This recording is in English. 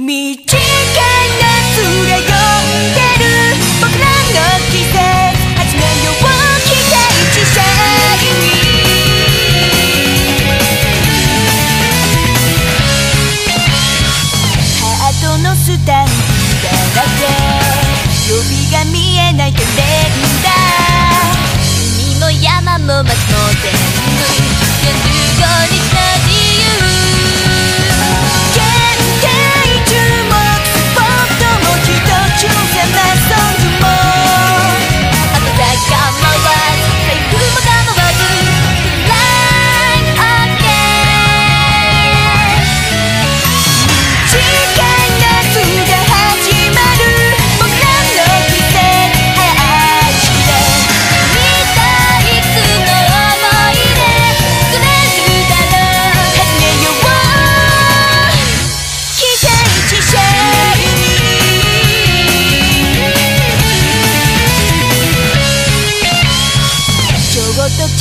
Me too.